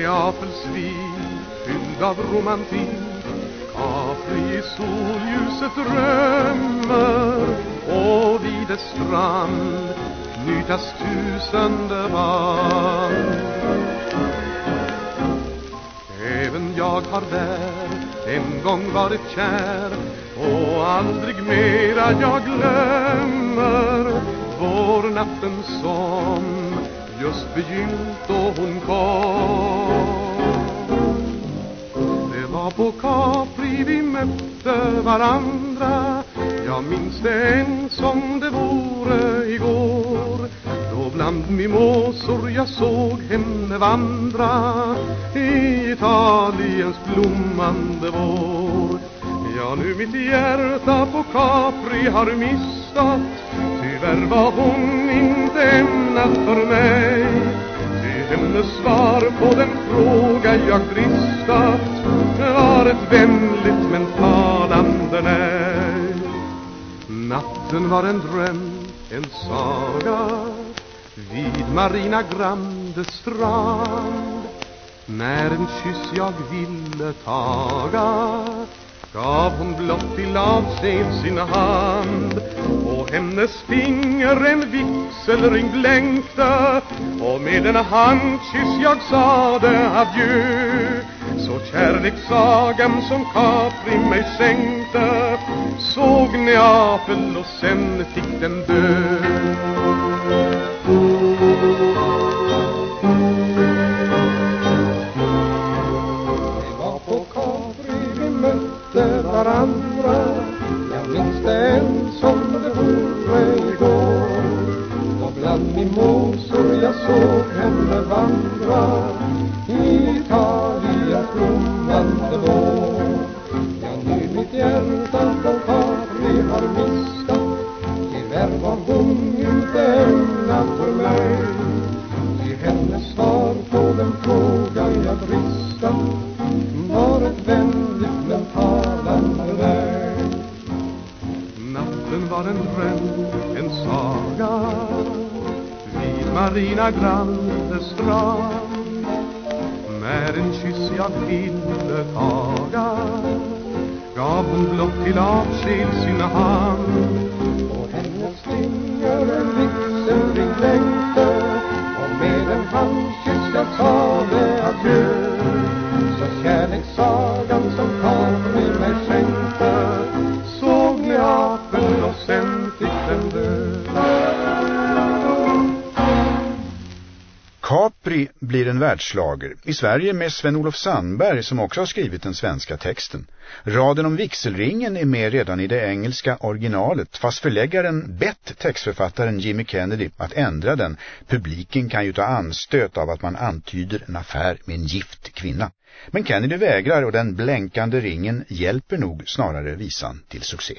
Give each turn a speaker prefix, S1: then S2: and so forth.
S1: Neapels vin fylld av romantik. Capri i solljuset drömmer och vid dess strand knytas tusende band Även jag har där en gång varit kär och aldrig mera jag glömmer vår natten just begynt då hon kom. Det var på Capri vi mötte varandra. Jag minns det än som det vore igår. Då bland mimosor jag såg henne vandra I Italiens blommande vår. Ja, nu mitt hjärta på Capri har missat. Tyvärr var hon inte ämnad för mig. Ty hennes svar på den fråga jag dristat. Var ett vänligt men talande nej. Natten var en dröm, en saga. Vid Marina Grande strand. När en kyss jag ville taga gav hon blott till avsked sin hand. Och hennes finger en vigselring blänkte och med en handkyss jag sade adjö. Så kärlekssagan som Capri mig sänkte såg Neapel och sen fick den dö. Varandra. Jag minns det än som det vore igår. Och bland mimosor jag såg henne vandra. I Italiens blommande vår. Ja, nu mitt hjärta på Capri har mistat. Tyvärr var hon Natten var en dröm, en saga vid Marina Grande strand. När en kyss jag ville taga gav hon blott till avsked sin hand. Och hennes finger
S2: Capri blir en världslager, i Sverige med Sven-Olof Sandberg som också har skrivit den svenska texten. Raden om vixelringen är med redan i det engelska originalet fast förläggaren bett textförfattaren Jimmy Kennedy att ändra den. Publiken kan ju ta anstöt av att man antyder en affär med en gift kvinna. Men Kennedy vägrar och den blänkande ringen hjälper nog snarare visan till succé.